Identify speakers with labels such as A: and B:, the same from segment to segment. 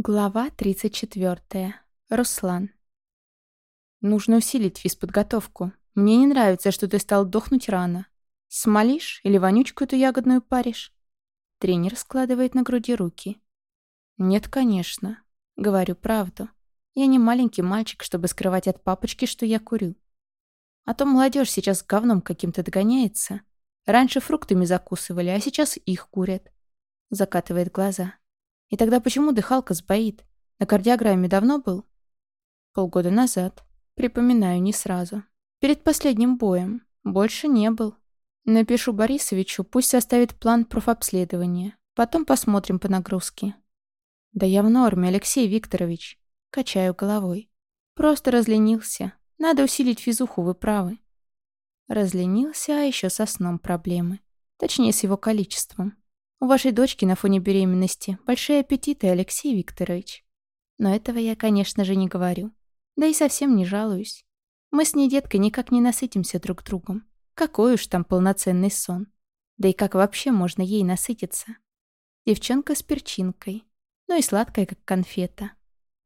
A: Глава 34. Руслан. Нужно усилить физподготовку. Мне не нравится, что ты стал дохнуть рано. Смолишь или вонючку эту ягодную паришь? Тренер складывает на груди руки. Нет, конечно. Говорю правду. Я не маленький мальчик, чтобы скрывать от папочки, что я курю. А то молодежь сейчас говном каким-то догоняется. Раньше фруктами закусывали, а сейчас их курят. Закатывает глаза. И тогда почему дыхалка сбоит? На кардиограмме давно был? Полгода назад. Припоминаю не сразу. Перед последним боем. Больше не был. Напишу Борисовичу, пусть составит план профобследования. Потом посмотрим по нагрузке. Да я в норме, Алексей Викторович. Качаю головой. Просто разленился. Надо усилить физуху, вы правы. Разленился, а еще со сном проблемы. Точнее, с его количеством. У вашей дочки на фоне беременности большие аппетиты, Алексей Викторович. Но этого я, конечно же, не говорю. Да и совсем не жалуюсь. Мы с ней, деткой, никак не насытимся друг другом. Какой уж там полноценный сон. Да и как вообще можно ей насытиться? Девчонка с перчинкой. Ну и сладкая, как конфета.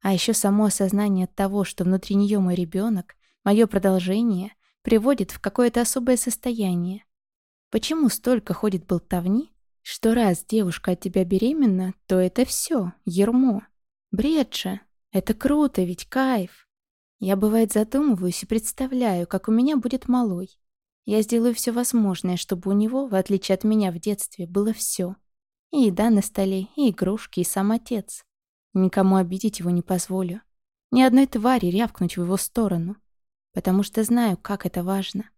A: А еще само осознание того, что внутри нее мой ребенок, мое продолжение, приводит в какое-то особое состояние. Почему столько ходит болтовни что раз девушка от тебя беременна, то это все, ермо. Бред же. Это круто, ведь кайф. Я, бывает, задумываюсь и представляю, как у меня будет малой. Я сделаю все возможное, чтобы у него, в отличие от меня в детстве, было все. И еда на столе, и игрушки, и сам отец. Никому обидеть его не позволю. Ни одной твари рявкнуть в его сторону. Потому что знаю, как это важно.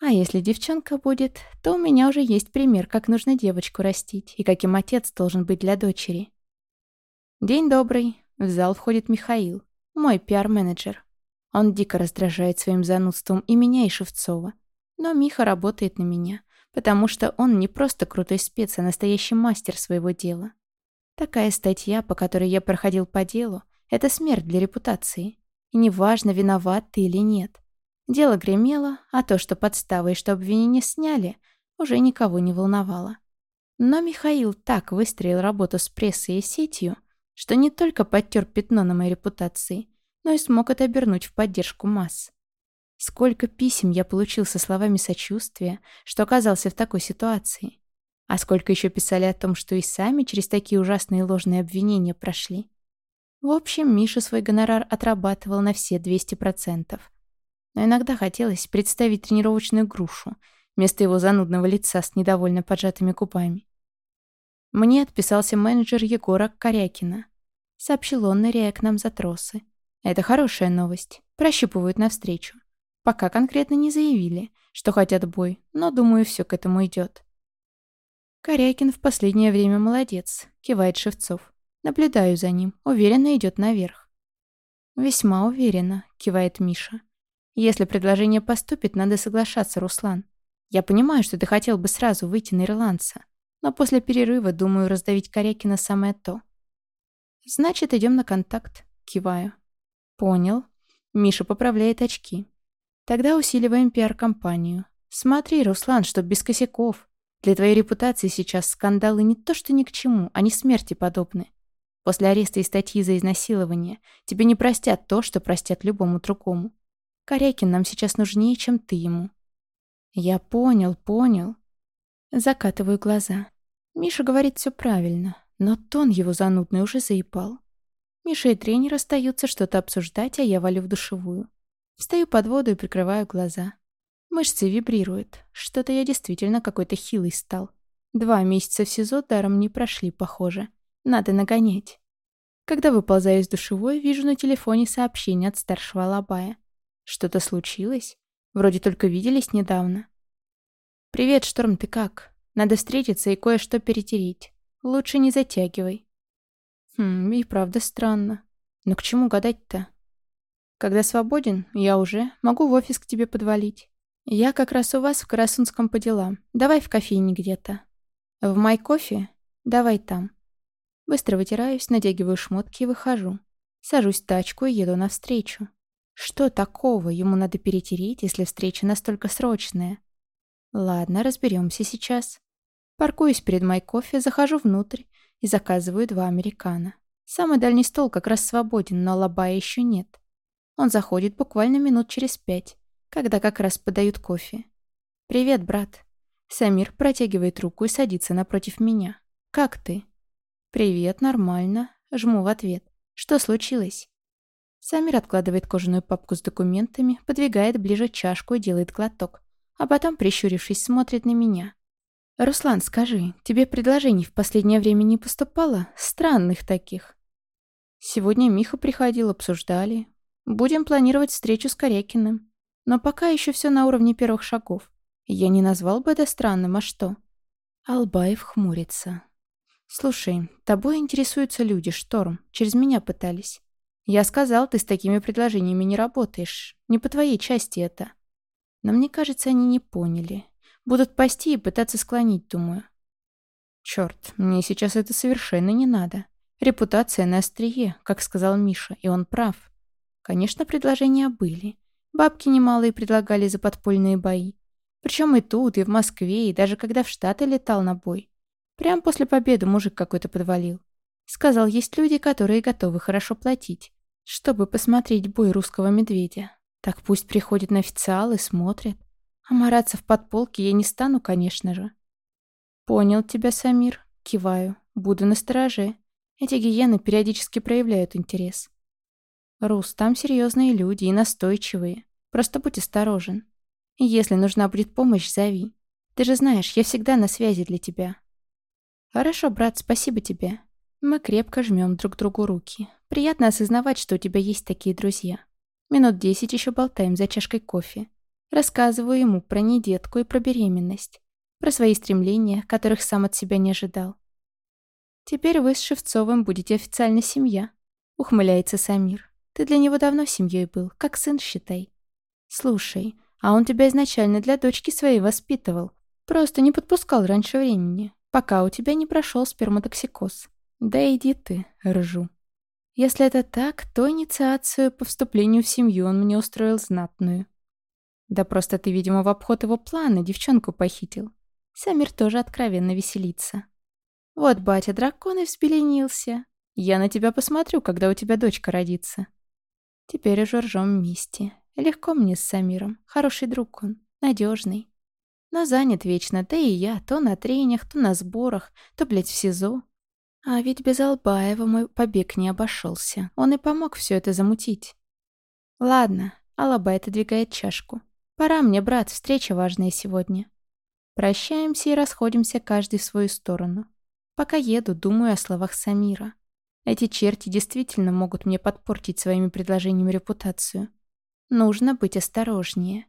A: А если девчонка будет, то у меня уже есть пример, как нужно девочку растить и каким отец должен быть для дочери. День добрый. В зал входит Михаил, мой пиар-менеджер. Он дико раздражает своим занудством и меня, и Шевцова. Но Миха работает на меня, потому что он не просто крутой спец, а настоящий мастер своего дела. Такая статья, по которой я проходил по делу, это смерть для репутации. И неважно, виноват ты или нет. Дело гремело, а то, что подставы и что обвинения сняли, уже никого не волновало. Но Михаил так выстроил работу с прессой и сетью, что не только подтер пятно на моей репутации, но и смог это обернуть в поддержку масс. Сколько писем я получил со словами сочувствия, что оказался в такой ситуации. А сколько еще писали о том, что и сами через такие ужасные ложные обвинения прошли. В общем, Миша свой гонорар отрабатывал на все 200% но иногда хотелось представить тренировочную грушу вместо его занудного лица с недовольно поджатыми губами. Мне отписался менеджер Егора Корякина. Сообщил он, ныряя к нам за тросы. Это хорошая новость. Прощупывают навстречу. Пока конкретно не заявили, что хотят бой, но, думаю, все к этому идет. Корякин в последнее время молодец, кивает Шевцов. Наблюдаю за ним, уверенно идет наверх. Весьма уверенно, кивает Миша. Если предложение поступит, надо соглашаться, Руслан. Я понимаю, что ты хотел бы сразу выйти на ирландца, но после перерыва, думаю, раздавить Корякина самое то. Значит, идем на контакт. Киваю. Понял. Миша поправляет очки. Тогда усиливаем пиар-компанию. Смотри, Руслан, чтоб без косяков. Для твоей репутации сейчас скандалы не то что ни к чему, они смерти подобны. После ареста и статьи за изнасилование тебе не простят то, что простят любому другому. Корякин нам сейчас нужнее, чем ты ему». «Я понял, понял». Закатываю глаза. Миша говорит все правильно, но тон его занудный уже заебал. Миша и тренер остаются что-то обсуждать, а я валю в душевую. Встаю под воду и прикрываю глаза. Мышцы вибрируют. Что-то я действительно какой-то хилый стал. Два месяца в СИЗО даром не прошли, похоже. Надо нагонять. Когда выползаю из душевой, вижу на телефоне сообщение от старшего Алабая. Что-то случилось? Вроде только виделись недавно. «Привет, Шторм, ты как? Надо встретиться и кое-что перетереть. Лучше не затягивай». Хм, и правда странно. Но к чему гадать-то? Когда свободен, я уже могу в офис к тебе подвалить. Я как раз у вас в Карасунском по делам. Давай в кофейне где-то. В май кофе? Давай там. Быстро вытираюсь, натягиваю шмотки и выхожу. Сажусь в тачку и еду навстречу. Что такого ему надо перетереть, если встреча настолько срочная? Ладно, разберемся сейчас. Паркуюсь перед моей кофе, захожу внутрь и заказываю два американо. Самый дальний стол как раз свободен, но Алабая еще нет. Он заходит буквально минут через пять, когда как раз подают кофе. «Привет, брат». Самир протягивает руку и садится напротив меня. «Как ты?» «Привет, нормально». Жму в ответ. «Что случилось?» Самир откладывает кожаную папку с документами, подвигает ближе чашку и делает глоток, а потом, прищурившись, смотрит на меня. «Руслан, скажи, тебе предложений в последнее время не поступало? Странных таких». «Сегодня Миха приходил, обсуждали. Будем планировать встречу с Корякиным. Но пока еще все на уровне первых шагов. Я не назвал бы это странным, а что?» Албаев хмурится. «Слушай, тобой интересуются люди, Шторм. Через меня пытались. Я сказал, ты с такими предложениями не работаешь. Не по твоей части это. Но мне кажется, они не поняли. Будут пасти и пытаться склонить, думаю. Черт, мне сейчас это совершенно не надо. Репутация на острие, как сказал Миша, и он прав. Конечно, предложения были. Бабки немалые предлагали за подпольные бои. Причем и тут, и в Москве, и даже когда в Штаты летал на бой. Прям после победы мужик какой-то подвалил. Сказал, есть люди, которые готовы хорошо платить, чтобы посмотреть бой русского медведя. Так пусть приходит на официал и смотрит. А мараться в подполке я не стану, конечно же. Понял тебя, Самир. Киваю. Буду настороже. Эти гиены периодически проявляют интерес. Рус, там серьезные люди и настойчивые. Просто будь осторожен. Если нужна будет помощь, зови. Ты же знаешь, я всегда на связи для тебя. Хорошо, брат, спасибо тебе. Мы крепко жмем друг другу руки. Приятно осознавать, что у тебя есть такие друзья. Минут десять еще болтаем за чашкой кофе. Рассказываю ему про недетку и про беременность. Про свои стремления, которых сам от себя не ожидал. «Теперь вы с Шевцовым будете официально семья», — ухмыляется Самир. «Ты для него давно семьей был, как сын, считай». «Слушай, а он тебя изначально для дочки своей воспитывал. Просто не подпускал раньше времени, пока у тебя не прошел сперматоксикоз. Да иди ты, ржу. Если это так, то инициацию по вступлению в семью он мне устроил знатную. Да просто ты, видимо, в обход его плана девчонку похитил. Самир тоже откровенно веселится. Вот батя дракон и взбеленился. Я на тебя посмотрю, когда у тебя дочка родится. Теперь уже ржем вместе. Легко мне с Самиром. Хороший друг он. надежный. Но занят вечно, да и я. То на трениях, то на сборах, то, блядь, в СИЗО. А ведь без Албаева мой побег не обошелся. Он и помог все это замутить. Ладно, Алабай отодвигает чашку. Пора мне, брат, встреча важная сегодня. Прощаемся и расходимся каждый в свою сторону. Пока еду, думаю о словах Самира. Эти черти действительно могут мне подпортить своими предложениями репутацию. Нужно быть осторожнее.